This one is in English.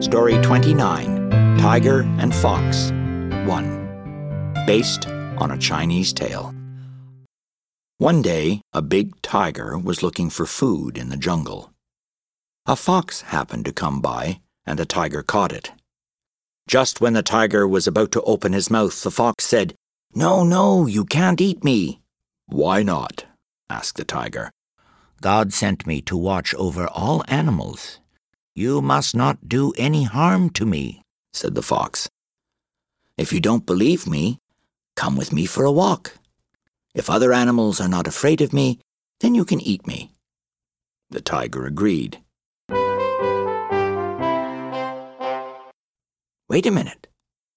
Story 29 Tiger and Fox 1. Based on a Chinese tale. One day, a big tiger was looking for food in the jungle. A fox happened to come by, and the tiger caught it. Just when the tiger was about to open his mouth, the fox said, No, no, you can't eat me. Why not? asked the tiger. God sent me to watch over all animals. You must not do any harm to me, said the fox. If you don't believe me, come with me for a walk. If other animals are not afraid of me, then you can eat me. The tiger agreed. Wait a minute,